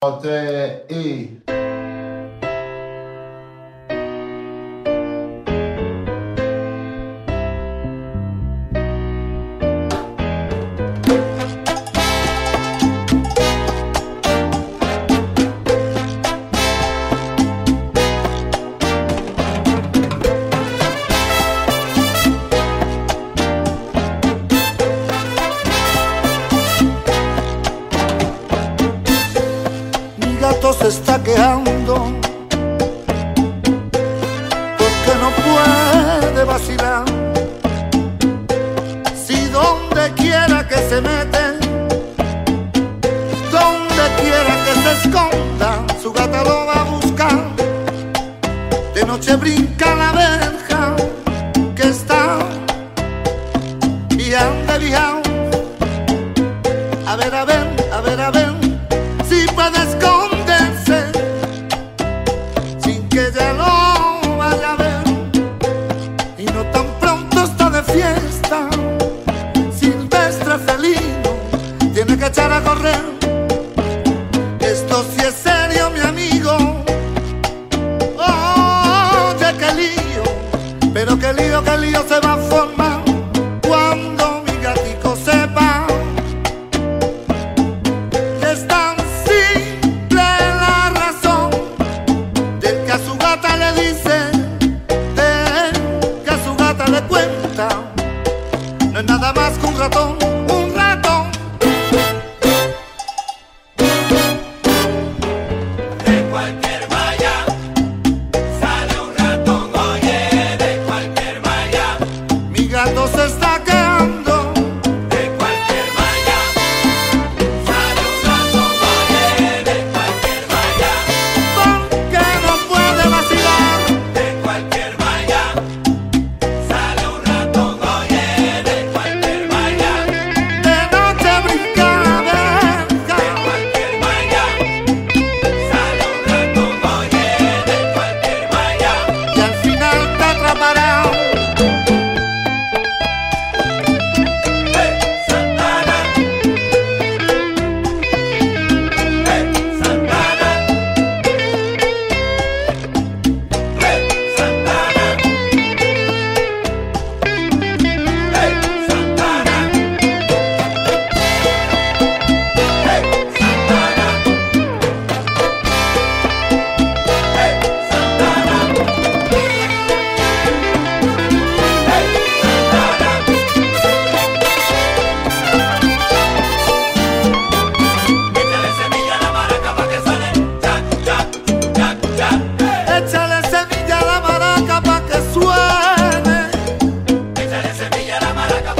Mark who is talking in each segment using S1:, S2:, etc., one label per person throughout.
S1: Até e. está quejando porque no puede vacilar. Si donde quiera que se mete, donde quiera que se esconda, su gata lo va a buscar. De noche brinca la verja que está y anda lijado. que ya no vaya a ver y no tan pronto está de fiesta. Silvestre felino tiene que echar a correr. no es nada más que un ratón.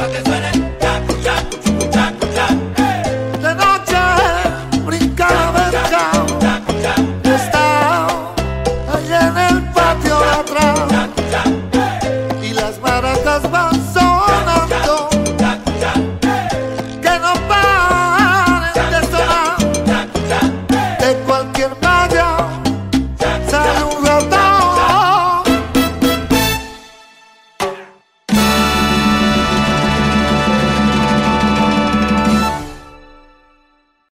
S1: Eh.
S2: De
S1: noche brincaba
S2: el caos.
S1: Está allá en el patio atrás.
S2: Eh.
S1: Y las barajas van solas.